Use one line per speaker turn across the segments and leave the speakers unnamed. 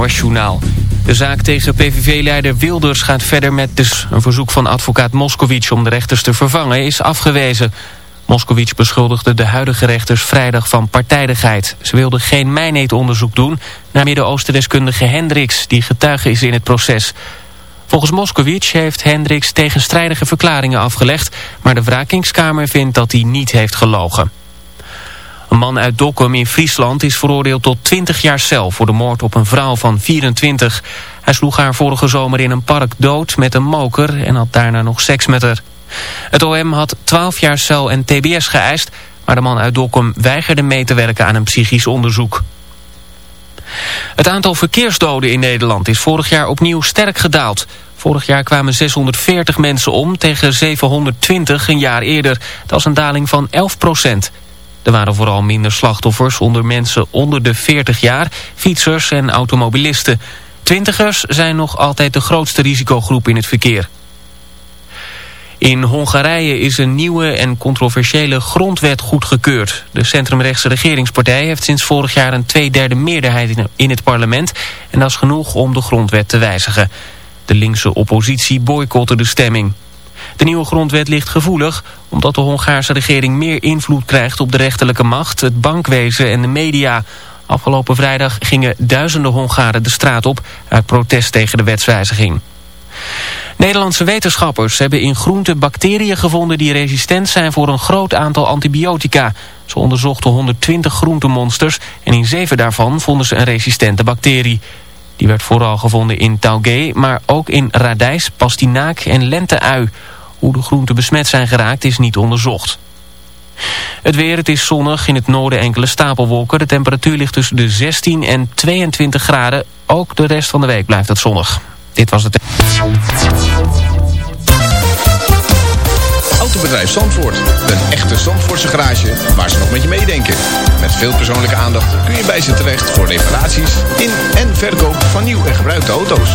NOS-journaal. De zaak tegen PVV-leider Wilders gaat verder met dus een verzoek van advocaat Moskowitz om de rechters te vervangen is afgewezen. Moskowitz beschuldigde de huidige rechters vrijdag van partijdigheid. Ze wilden geen mijneetonderzoek doen naar Midden-Oosten-deskundige Hendricks die getuige is in het proces. Volgens Moskowitz heeft Hendricks tegenstrijdige verklaringen afgelegd, maar de wrakingskamer vindt dat hij niet heeft gelogen. Een man uit Dokkum in Friesland is veroordeeld tot 20 jaar cel voor de moord op een vrouw van 24. Hij sloeg haar vorige zomer in een park dood met een moker en had daarna nog seks met haar. Het OM had 12 jaar cel en tbs geëist, maar de man uit Dokkum weigerde mee te werken aan een psychisch onderzoek. Het aantal verkeersdoden in Nederland is vorig jaar opnieuw sterk gedaald. Vorig jaar kwamen 640 mensen om tegen 720 een jaar eerder. Dat is een daling van 11 procent. Er waren vooral minder slachtoffers onder mensen onder de 40 jaar, fietsers en automobilisten. Twintigers zijn nog altijd de grootste risicogroep in het verkeer. In Hongarije is een nieuwe en controversiële grondwet goedgekeurd. De centrumrechtse regeringspartij heeft sinds vorig jaar een tweederde meerderheid in het parlement. En dat is genoeg om de grondwet te wijzigen. De linkse oppositie boycotte de stemming. De nieuwe grondwet ligt gevoelig omdat de Hongaarse regering meer invloed krijgt op de rechterlijke macht, het bankwezen en de media. Afgelopen vrijdag gingen duizenden Hongaren de straat op uit protest tegen de wetswijziging. Nederlandse wetenschappers hebben in groenten bacteriën gevonden die resistent zijn voor een groot aantal antibiotica. Ze onderzochten 120 groentemonsters en in zeven daarvan vonden ze een resistente bacterie. Die werd vooral gevonden in taugé, maar ook in radijs, pastinaak en lenteui. Hoe de groenten besmet zijn geraakt is niet onderzocht. Het weer, het is zonnig, in het noorden enkele stapelwolken. De temperatuur ligt tussen de 16 en 22 graden. Ook de rest van de week blijft het zonnig. Dit was het...
Autobedrijf Zandvoort. Een echte Zandvoortse garage waar ze nog met je meedenken. Met veel persoonlijke aandacht kun je bij ze terecht voor reparaties in en verkoop van nieuw en gebruikte auto's.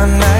my night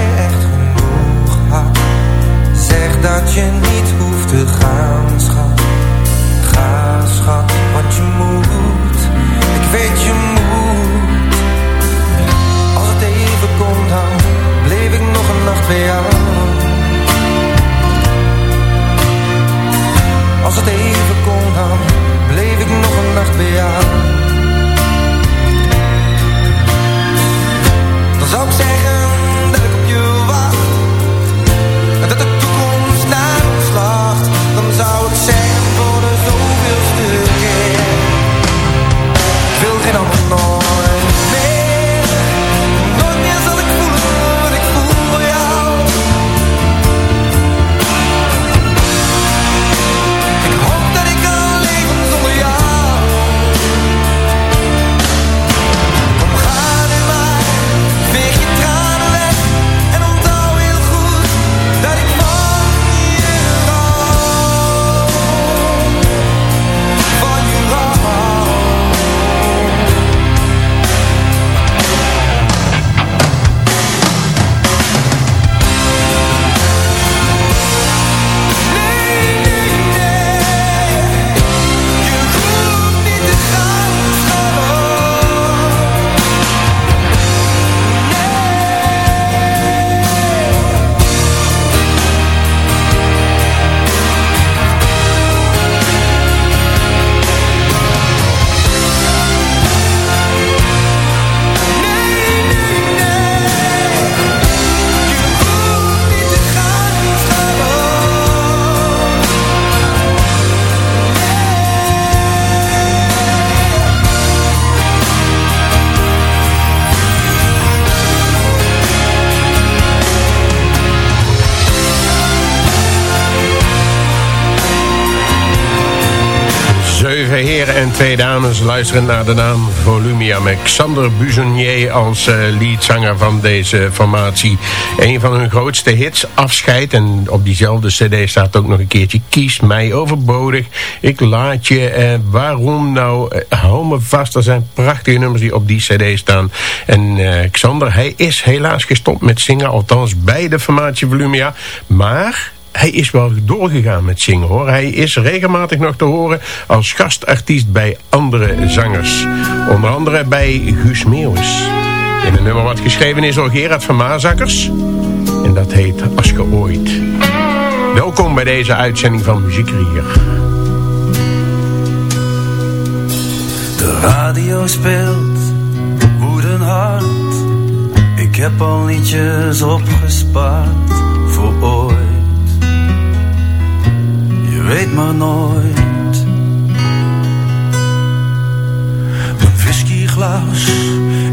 heren en twee dames luisteren naar de naam Volumia met Xander Buzonier als uh, van deze formatie. Een van hun grootste hits, Afscheid. En op diezelfde cd staat ook nog een keertje Kies mij overbodig. Ik laat je. Uh, waarom nou? Uh, hou me vast. Er zijn prachtige nummers die op die cd staan. En Xander, hij is helaas gestopt met zingen. Althans bij de formatie Volumia. Maar hij is wel doorgegaan met zingen hoor. Hij is regelmatig nog te horen als gastartiest bij andere zangers. Onder andere bij Guus Meeuwis. In een nummer wat geschreven is door Gerard van Maasakkers. En dat heet Als je ooit. Welkom bij deze uitzending van Muziekrier.
De radio speelt hard. Ik heb al liedjes opgespaard weet maar nooit. Mijn whiskyglas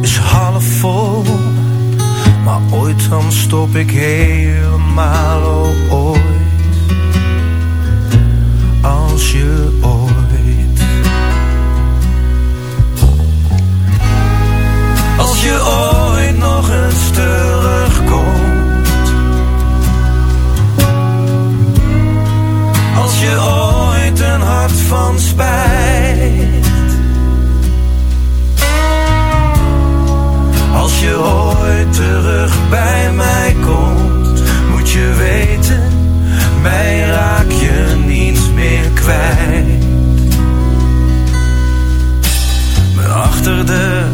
is half vol, maar ooit dan stop ik helemaal ooit. Ooit een hart van spijt. Als je ooit terug bij mij komt, moet je weten, mij raak je niet meer kwijt. Mijn achterdeur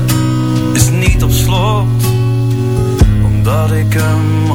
is niet op slot, omdat ik hem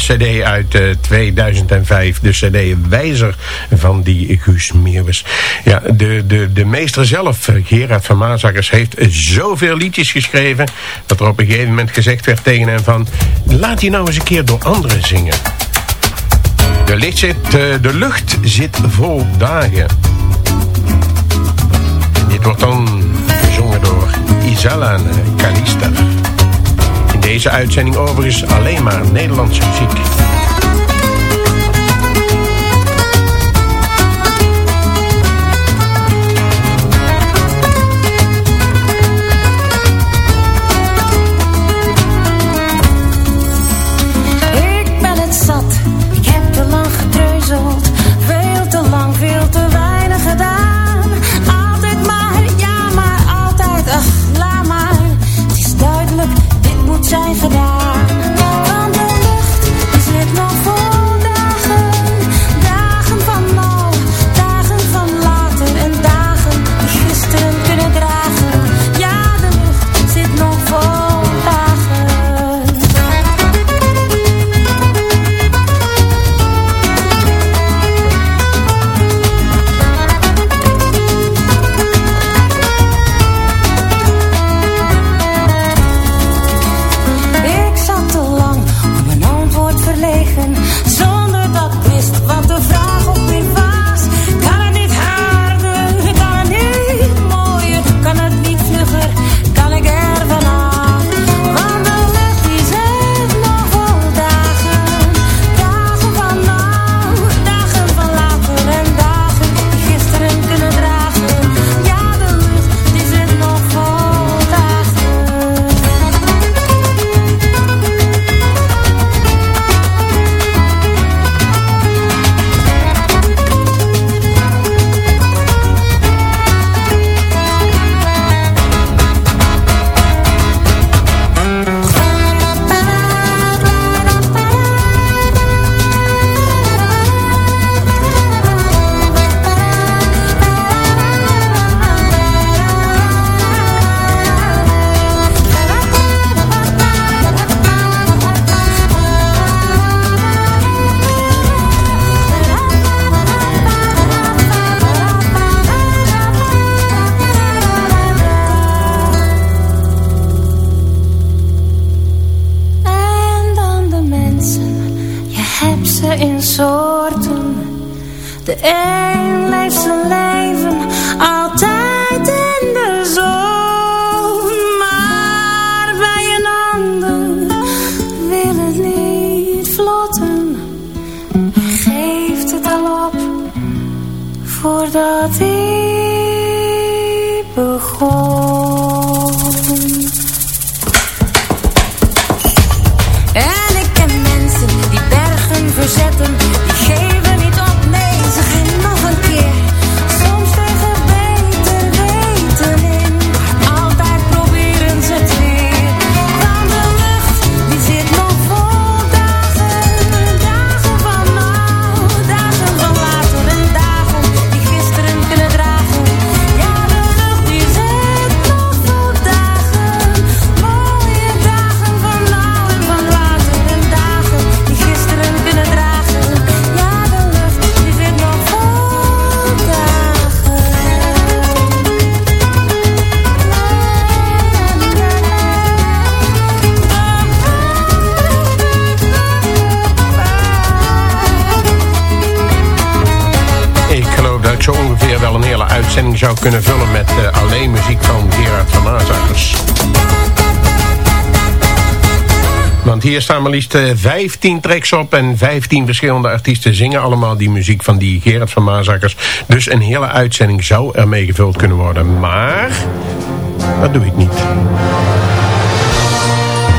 cd uit 2005. Eh, de cd Wijzer van die Guus Meeuwis. Ja, de, de, de meester zelf, Gerard van Maasakkers, heeft zoveel liedjes geschreven... dat er op een gegeven moment gezegd werd tegen hem van... laat die nou eens een keer door anderen zingen. De, licht eh, de lucht zit vol dagen. dit wordt dan gezongen door Isala en Kalista deze uitzending overigens alleen maar Nederlandse muziek. Er staan maar liefst 15 tracks op en 15 verschillende artiesten zingen allemaal die muziek van die Gerard van Maasakkers. Dus een hele uitzending zou ermee gevuld kunnen worden. Maar dat doe ik niet.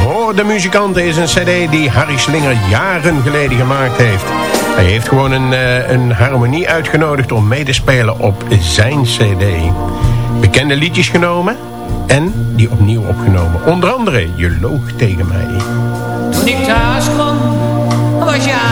Hoor de muzikanten is een cd die Harry Slinger jaren geleden gemaakt heeft. Hij heeft gewoon een, eh, een harmonie uitgenodigd om mee te spelen op zijn cd. Bekende liedjes genomen en die opnieuw opgenomen. Onder andere Je loog tegen mij.
Toen ik thuis kwam, was jij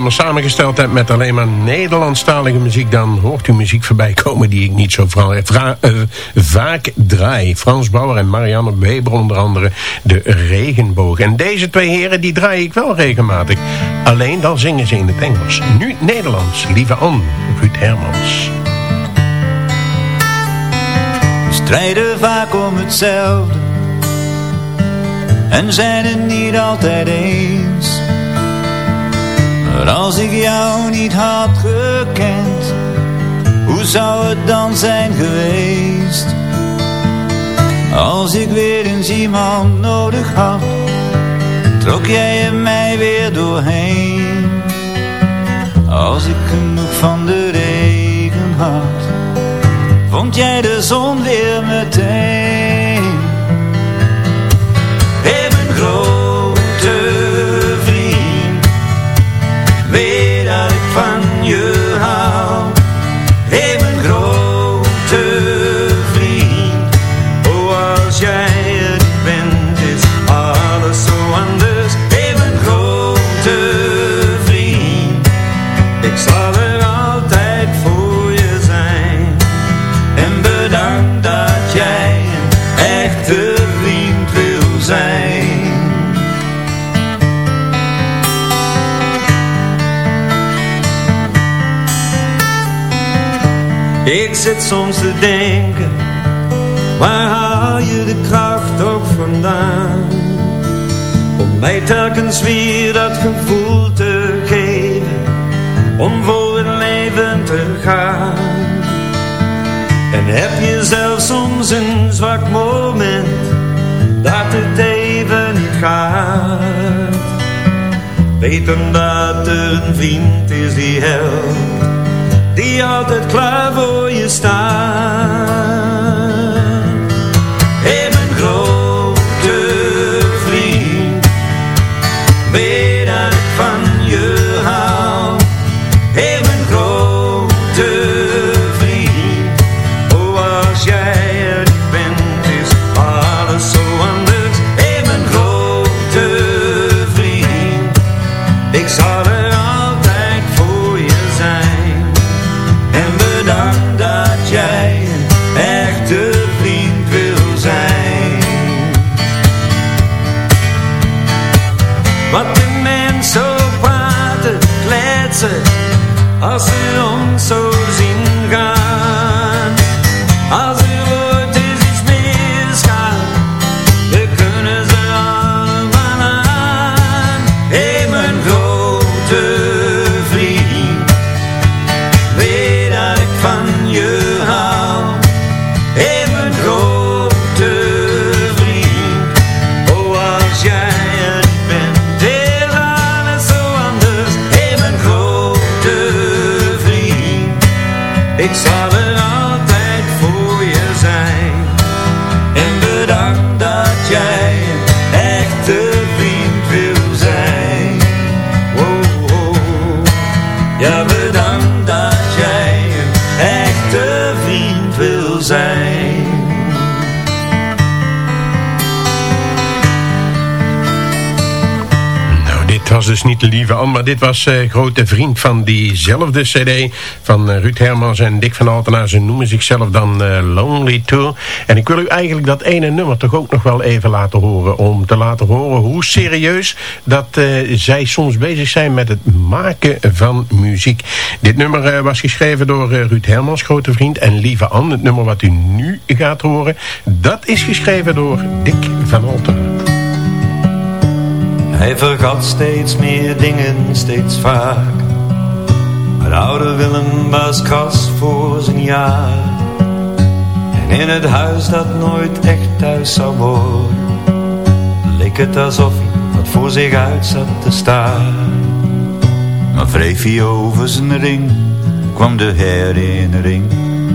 programma samengesteld heb met alleen maar Nederlandstalige muziek... dan hoort u muziek voorbij komen die ik niet zo eh, vaak draai. Frans Bauer en Marianne Weber onder andere de regenboog. En deze twee heren die draai ik wel regelmatig. Alleen dan zingen ze in het Engels. Nu Nederlands. Lieve Anne, Ruud Hermans.
We strijden vaak om hetzelfde En zijn het niet altijd eens als ik jou niet had gekend Hoe zou het dan zijn geweest Als ik weer eens iemand nodig had Trok jij er mij weer doorheen Als ik genoeg van de regen had vond jij de zon weer meteen. Zit soms te denken, waar haal je de kracht ook vandaan? Om mij telkens weer dat gevoel te geven, om voor het leven te gaan. En heb je zelf soms een zwak moment Dat het even niet gaat Weet dan dat er een vriend is die helpt altijd klaar voor je staat
dus niet lieve Anne, maar dit was uh, grote vriend van diezelfde cd van uh, Ruud Hermans en Dick van Altena. Ze noemen zichzelf dan uh, Lonely Tour. En ik wil u eigenlijk dat ene nummer toch ook nog wel even laten horen. Om te laten horen hoe serieus dat zij soms bezig zijn met het maken van muziek. Dit nummer was geschreven door Ruud Hermans, grote vriend. En lieve Anne, het nummer wat u nu gaat horen, dat is geschreven door Dick van Altena.
Hij vergat steeds meer dingen, steeds vaak. Maar oude Willem was kras voor zijn jaar. En in het huis dat nooit echt thuis zou worden, leek het alsof hij wat voor zich uit zat te staan. Maar wreef hij over zijn ring, kwam de herinnering,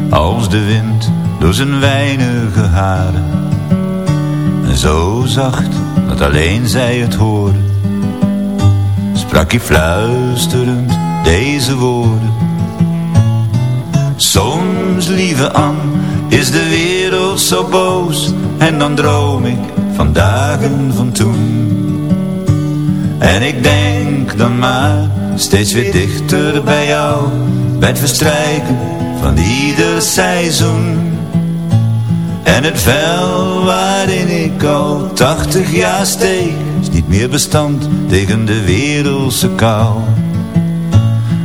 als de wind door zijn weinige haren. En zo zacht dat alleen zij het hoorde. Sprak hij fluisterend deze woorden. Soms, lieve Anne, is de wereld zo boos en dan droom ik van dagen van toen. En ik denk dan maar steeds weer dichter bij jou, bij het verstrijken van ieder seizoen. En het vel waarin ik al tachtig jaar steek Is niet meer bestand tegen de wereldse kou.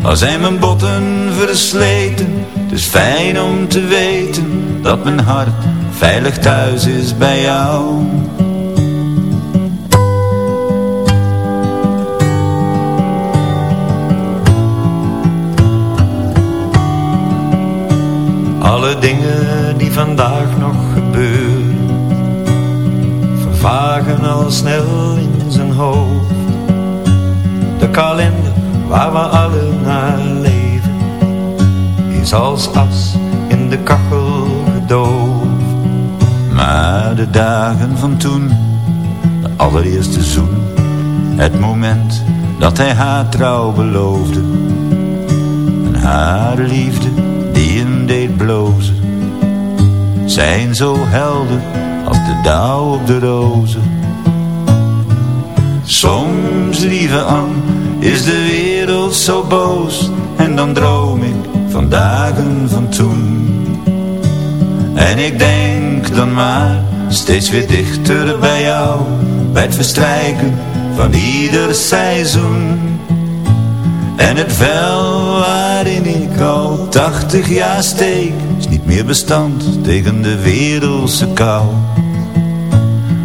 Al zijn mijn botten versleten Het is fijn om te weten Dat mijn hart veilig thuis is bij jou. Alle dingen die vandaag nog Vervagen al snel in zijn hoofd. De kalender waar we alle naar leven Is als as in de kachel gedoofd. Maar de dagen van toen De allereerste zoen Het moment dat hij haar trouw beloofde. En haar liefde die hem deed blozen Zijn zo helder als de dauw op de rozen. Soms, lieve Anne, is de wereld zo boos. En dan droom ik van dagen van toen. En ik denk dan maar steeds weer dichter bij jou. Bij het verstrijken van ieder seizoen. En het vel waarin ik al tachtig jaar steek Is niet meer bestand tegen de wereldse kou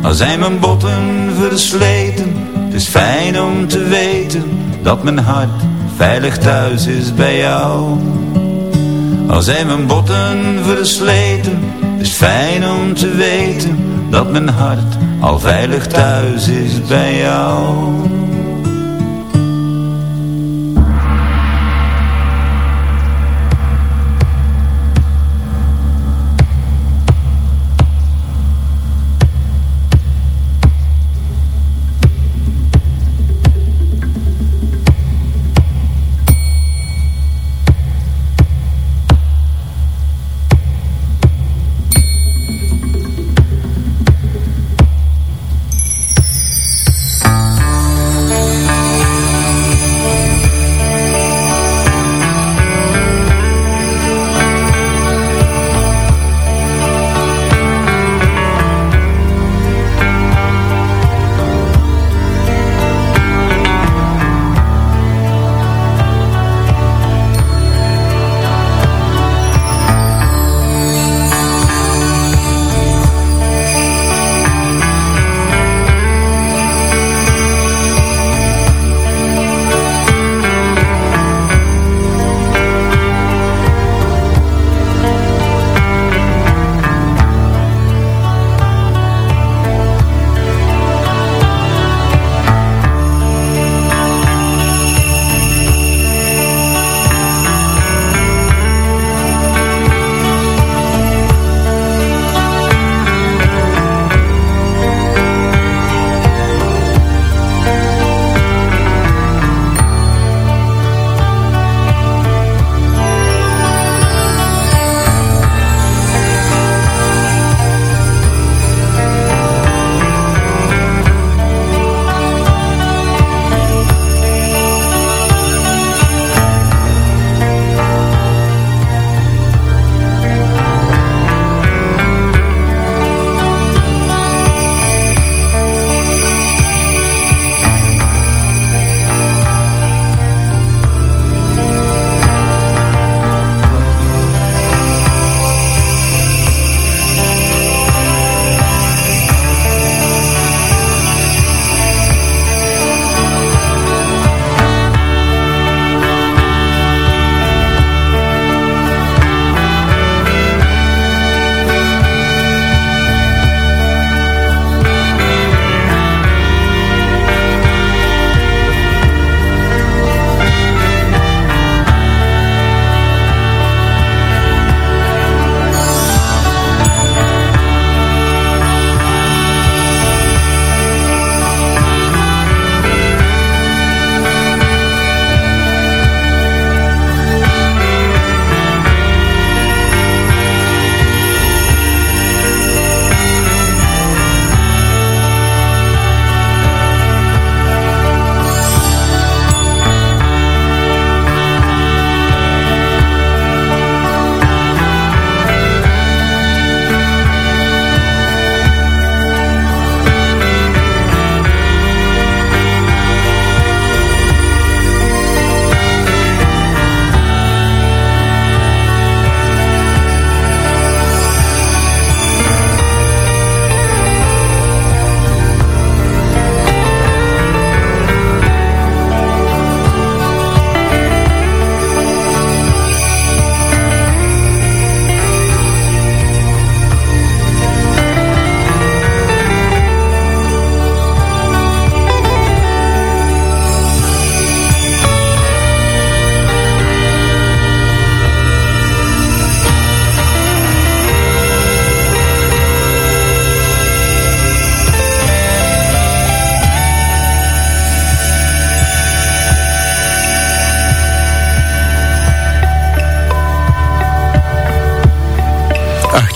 Al zijn mijn botten versleten Het is fijn om te weten Dat mijn hart veilig thuis is bij jou. Al zijn mijn botten versleten Het is fijn om te weten Dat mijn hart al veilig thuis is bij jou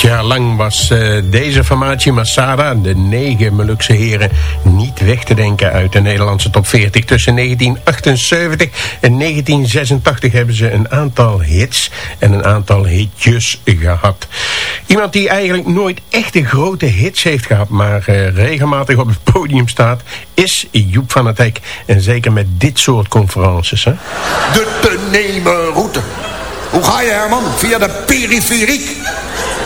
jaar lang was uh, deze formatie Masada, de negen Molukse heren, niet weg te denken uit de Nederlandse top 40. Tussen 1978 en 1986 hebben ze een aantal hits en een aantal hitjes gehad. Iemand die eigenlijk nooit echte grote hits heeft gehad, maar uh, regelmatig op het podium staat, is Joep van het Hek. En zeker met dit soort conferences. Hè?
De te nemen route. Hoe ga je Herman? Via de periferiek.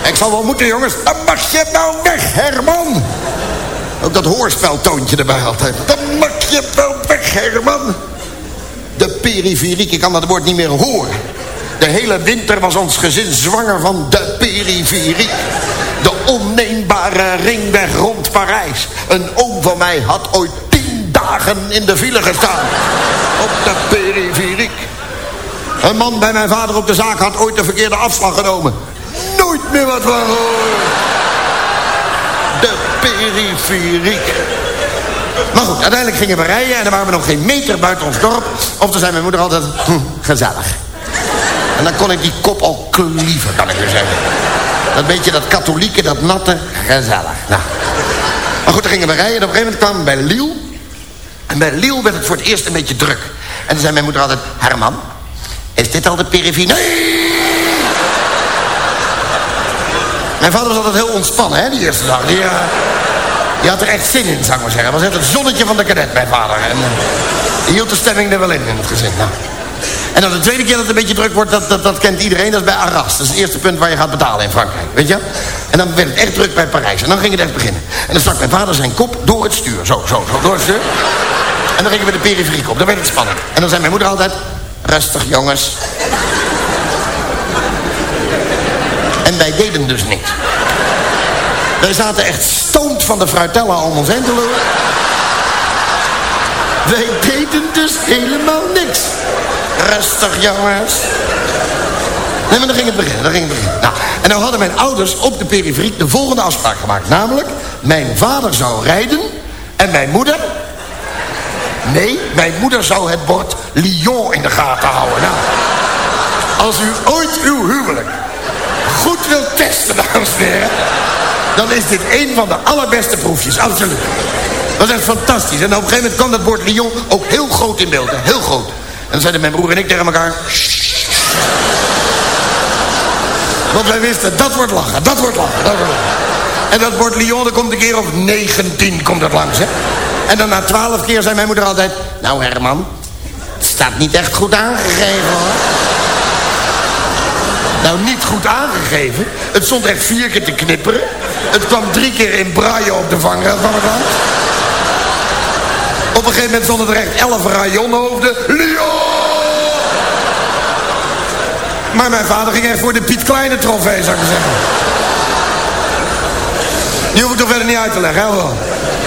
Ik zal wel moeten jongens. Dan mag je nou weg Herman. Ook dat hoorspeltoontje erbij altijd. Dan mag je wel weg Herman. De periferiek, ik kan dat woord niet meer horen. De hele winter was ons gezin zwanger van de periferiek. De onneembare ringweg rond Parijs. Een oom van mij had ooit tien dagen in de file gestaan. Op de periferiek. Een man bij mijn vader op de zaak had ooit de verkeerde afslag genomen. Meer wat van. De periferiek. Maar goed, uiteindelijk gingen we rijden en dan waren we nog geen meter buiten ons dorp. Of dan zei mijn moeder altijd, hm, gezellig. En dan kon ik die kop al klieven, kan ik u zeggen. Dat beetje dat katholieke, dat natte, gezellig. Nou. Maar goed, dan gingen we rijden en op een gegeven moment kwamen we bij Liel. En bij Liel werd het voor het eerst een beetje druk. En dan zei mijn moeder altijd, Herman, is dit al de perifie? Nee! Mijn vader was altijd heel ontspannen, hè, die eerste dag. Die, die had er echt zin in, zou ik maar zeggen. Hij was echt het zonnetje van de kadet, mijn vader. En die hield de stemming er wel in, in het gezin. Nou. En dan de tweede keer dat het een beetje druk wordt, dat, dat, dat kent iedereen. Dat is bij Arras. Dat is het eerste punt waar je gaat betalen in Frankrijk. Weet je? En dan werd het echt druk bij Parijs. En dan ging het echt beginnen. En dan stak mijn vader zijn kop door het stuur. Zo, zo, zo, door het stuur. En dan gingen we de periferie op. Dan werd het spannend. En dan zei mijn moeder altijd... Rustig, jongens. En wij deden dus niks. Wij zaten echt stoomd van de fruitella om ons heen te lopen. Wij deden dus helemaal niks. Rustig, jongens. Nee, maar dan ging het beginnen, dan ging het beginnen. Nou, en nou hadden mijn ouders op de periferie de volgende afspraak gemaakt. Namelijk, mijn vader zou rijden en mijn moeder... Nee, mijn moeder zou het bord Lyon in de gaten houden. Nou, als u ooit uw huwelijk wilt testen, dames en heren... dan is dit een van de allerbeste proefjes, absoluut. Dat is echt fantastisch. En op een gegeven moment kwam dat bord Lyon ook heel groot in beeld. Heel groot. En dan zeiden mijn broer en ik tegen elkaar... Want wij wisten, dat wordt lachen, dat wordt lachen, dat wordt lachen. En dat bord Lyon, dat komt een keer op 19 komt dat langs, hè. En dan na 12 keer zei mijn moeder altijd... Nou Herman, het staat niet echt goed aangegeven, hoor. Nou, niet goed aangegeven. Het stond echt vier keer te knipperen. Het kwam drie keer in braille op de vangrail van het land. Op een gegeven moment stonden er echt elf rayonhoofden. Lyon! Maar mijn vader ging echt voor de Piet Kleine trofee, zou ik zeggen. Die hoef ik toch verder niet uit te leggen, hè?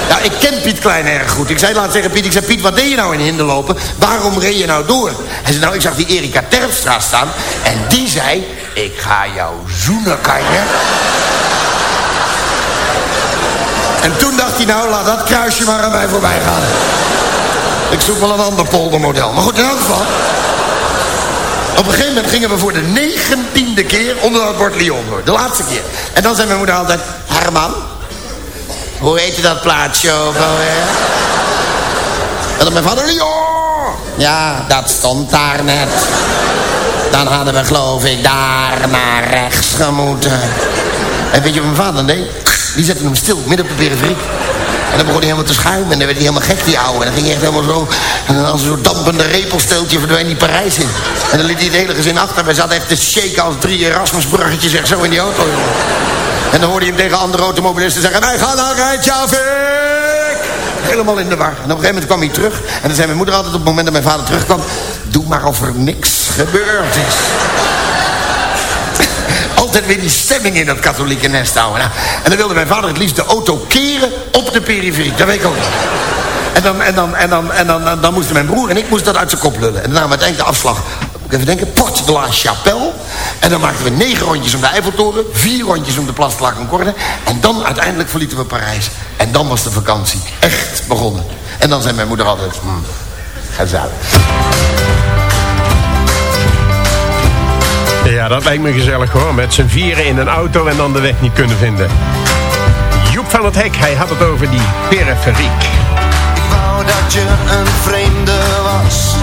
Ja, ik ken Piet Klein erg goed. Ik zei laat zeggen, Piet, ik zei, Piet, wat deed je nou in hinderlopen? Waarom reed je nou door? Hij zei, nou, ik zag die Erika Terpstra staan. En die zei, ik ga jou zoenen, kan je? En toen dacht hij, nou, laat dat kruisje maar aan mij voorbij gaan. Ik zoek wel een ander poldermodel. Maar goed, in elk geval... Op een gegeven moment gingen we voor de negentiende keer onder dat bord Lyon door. De laatste keer. En dan zei mijn moeder altijd... Herman, hoe heet je dat plaatsje alweer? En dan mijn vader... Lyon! Ja, dat stond daar net. Dan hadden we geloof ik daar naar rechts gemoeten. En weet je wat mijn vader deed? Die zette hem stil, midden op de periferie. En dan begon hij helemaal te schuimen. En dan werd hij helemaal gek, die ouwe. En dan ging hij echt helemaal zo... En als een soort dampende repelsteeltje verdween die Parijs in. En dan liet hij het hele gezin achter. Wij zaten echt te shaken als drie Erasmusbruggetjes echt zo in die auto. En dan hoorde je hem tegen andere automobilisten zeggen... Wij gaan naar Rijtjavik! Helemaal in de war. En op een gegeven moment kwam hij terug. En dan zei mijn moeder altijd op het moment dat mijn vader terugkwam... Doe maar of er niks gebeurd is altijd weer die stemming in dat katholieke nest houden. Nou, en dan wilde mijn vader het liefst de auto keren op de periferie. Dat weet ik ook. En dan, en dan, en dan, en dan, dan moesten mijn broer en ik moesten dat uit zijn kop lullen. En daarna uiteindelijk de afslag. Even denken. Porte de la Chapelle. En dan maakten we negen rondjes om de Eiffeltoren. Vier rondjes om de Place de la Concorde. En dan uiteindelijk verlieten we Parijs. En dan was de vakantie echt begonnen. En dan zei mijn moeder altijd... Hmm, gezellig.
Ja, dat lijkt me gezellig hoor. Met z'n vieren in een auto en dan de weg niet kunnen vinden. Joep van het Hek, hij had het over die periferiek.
Ik wou dat je een vreemde was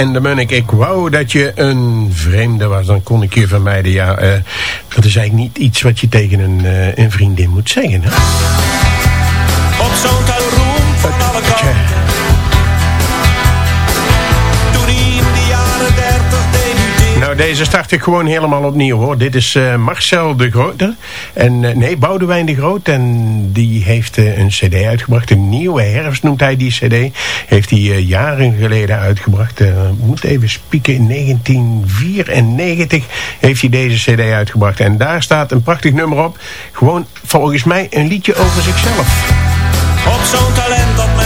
en de
Munnik. Ik wou dat je een vreemde was, dan kon ik je vermijden. Ja, eh, dat is eigenlijk niet iets wat je tegen een, eh, een vriendin moet zeggen. Hè?
Op zo'n van eh, alle
Nou, deze start ik gewoon helemaal opnieuw hoor. Dit is Marcel de Grote. En, nee, Boudewijn de Groot. En die heeft een cd uitgebracht. Een nieuwe herfst noemt hij die cd. Heeft hij eh, jaren geleden uitgebracht. Eh, moet even spieken. In 1994 heeft hij deze cd uitgebracht. En daar staat een prachtig nummer op. Gewoon volgens mij een liedje over zichzelf.
Op zo'n talent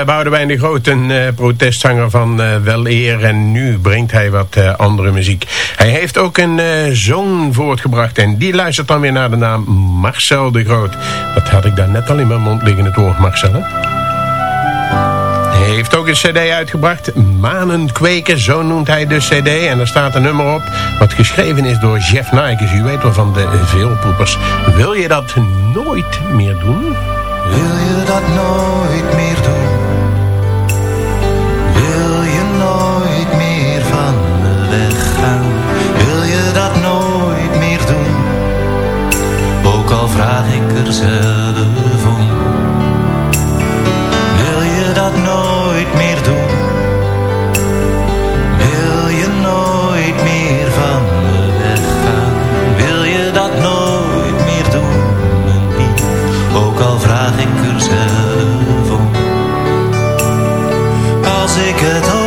uh, Boudewijn de Groot, een uh, protestzanger van uh, wel eer. En nu brengt hij wat andere muziek. Hij heeft ook een zoon voortgebracht. En die luistert dan weer naar de naam Marcel de Groot. Dat had ik daar net al in mijn mond liggen, het woord Marcel. Hij heeft ook een cd uitgebracht. Manen kweken, zo noemt hij de cd. En er staat een nummer op wat geschreven is door Jeff Nikes. U weet wel van de veelpoepers. Wil je dat nooit meer doen?
Wil je dat nooit meer doen? Wil je dat nooit meer doen? Ook al vraag ik er zelf om. Wil je dat nooit meer doen? Wil je nooit meer van me weggaan? Wil je dat nooit meer doen? mijn lief? Ook al vraag ik er zelf om. Als ik het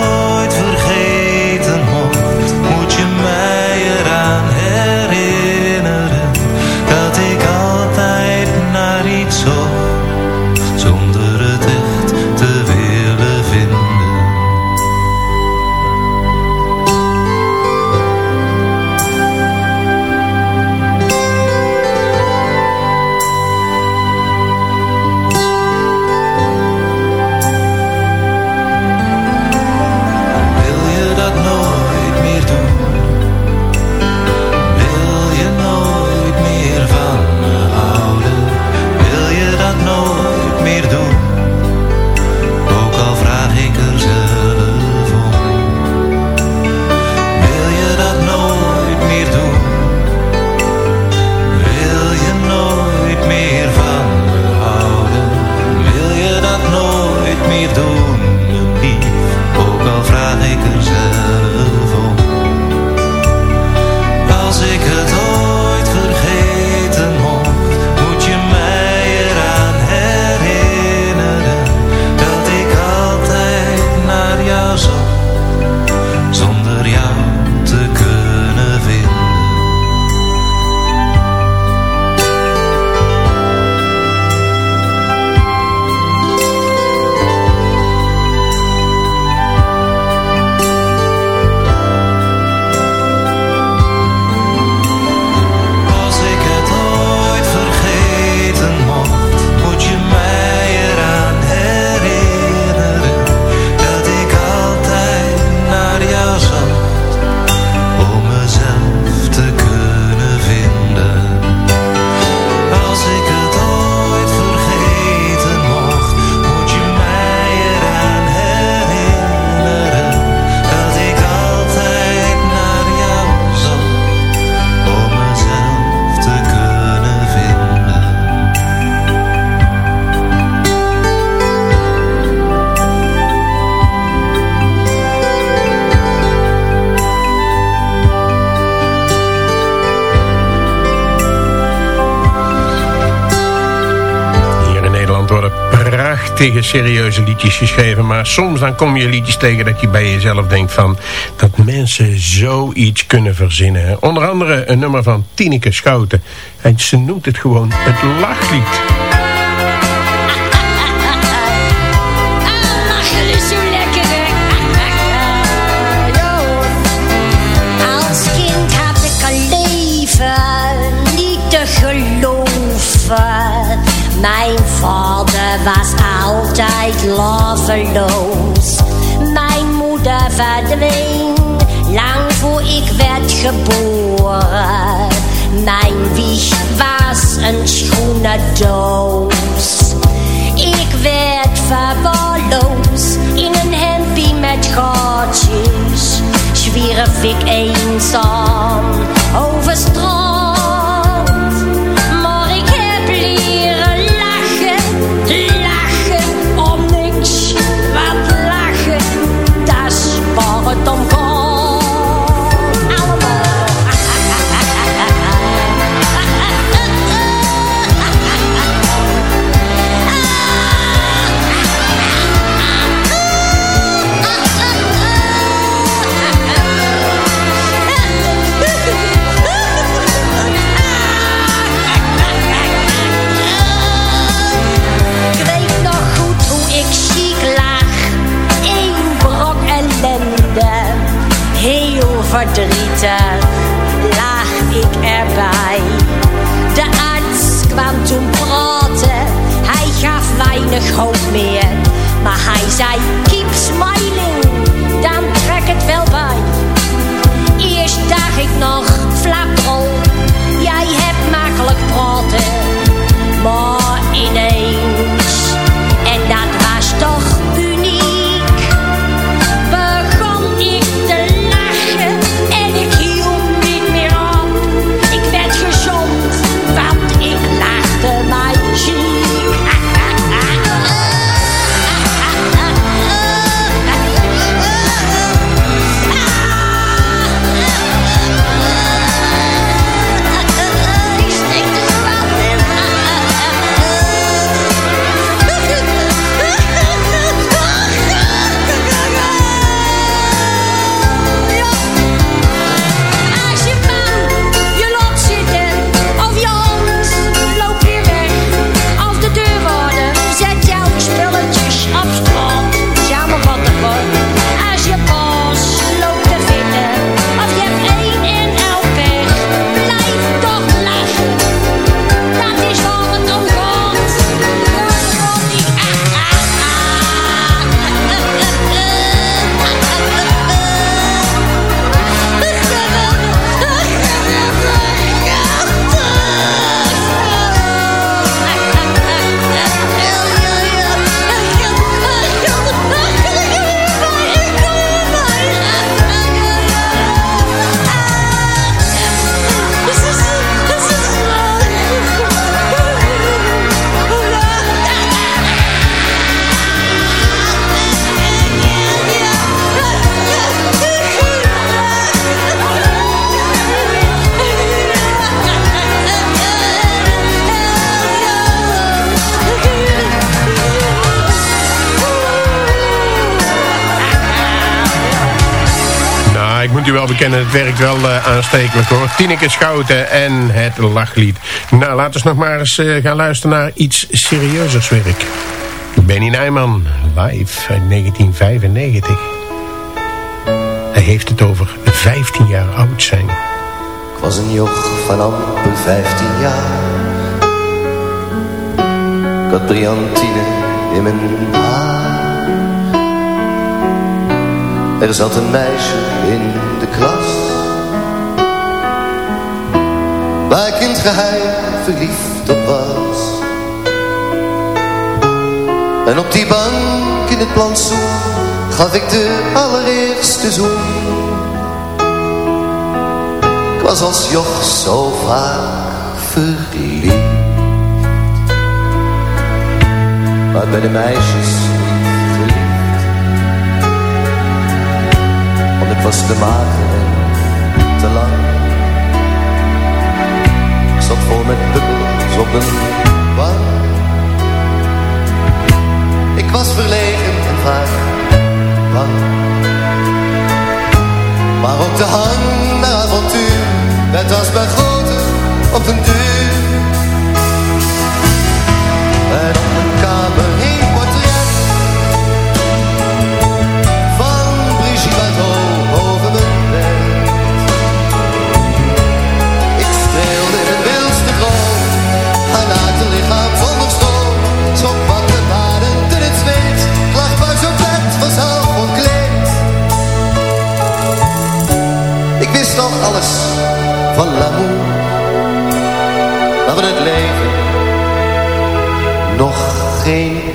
serieuze liedjes geschreven. Maar soms dan kom je liedjes tegen dat je bij jezelf denkt van... dat mensen zoiets kunnen verzinnen. Onder andere een nummer van Tineke Schouten. En ze noemt het gewoon het lachlied.
Altijd loveloos. Mijn moeder verdween lang voor ik werd geboren. Mijn wieg was een schoenendoos. Ik werd verwaarloosd in een hempie met gaatjes. Zwierf ik eenzaam over strand. Waar het hold me in. My high side keeps my gaat.
moet u wel bekennen, het werkt wel uh, aanstekelijk hoor. Tineke Schouten en het lachlied. Nou, laten we nog maar eens uh, gaan luisteren naar iets serieuzers werk. Benny Nijman, live uit 1995. Hij heeft het over 15 jaar oud zijn.
Ik was een joch van amper 15 jaar. Ik had in mijn haar. Er zat een meisje in de klas. Waar ik in het geheim verliefd op was. En op die bank in het plantsoen Gaf ik de allereerste zoen. Ik was als joch zo vaak verliefd. Maar bij de meisjes was te mager en te lang. Ik zat vol met bubbels op een bank. Ik was verlegen en vaak bang. Maar ook de hang naar avontuur, het was bij grote op een duur. Van l'amour. Maar van het leven nog geen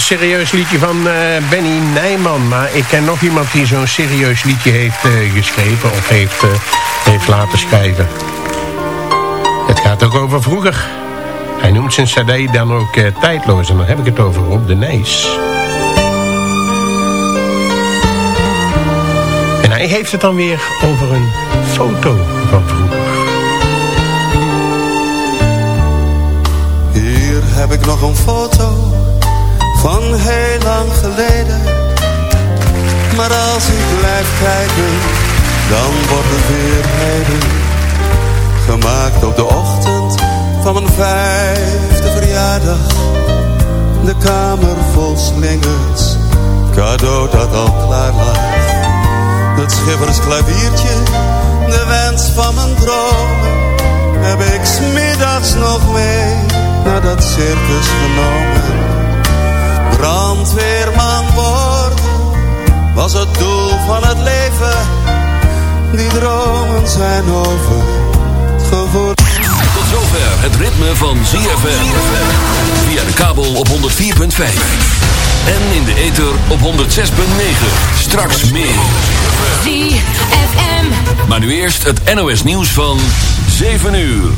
serieus liedje van uh, Benny Nijman. Maar ik ken nog iemand die zo'n serieus liedje heeft uh, geschreven of heeft, uh, heeft laten schrijven. Het gaat ook over vroeger. Hij noemt zijn cd dan ook tijdloos. En dan heb ik het over Rob de Nijs. En hij heeft het dan weer over een foto van vroeger.
Hier heb ik nog een foto van heel lang geleden. Maar als ik blijf kijken, dan wordt het weer heden. Gemaakt op de ochtend van mijn vijfde verjaardag. De kamer vol slingers, cadeau dat al klaar lag. Het schippersklaviertje, wens van mijn dromen heb ik smiddags nog mee naar dat circus genomen. Brandweerman worden was het doel van het leven. Die dromen zijn over.
Tot zover het ritme van ZFM. Via de kabel op 104.5. En in de ether op 106.9. Straks meer.
ZFM.
Maar nu eerst het NOS nieuws van 7 uur.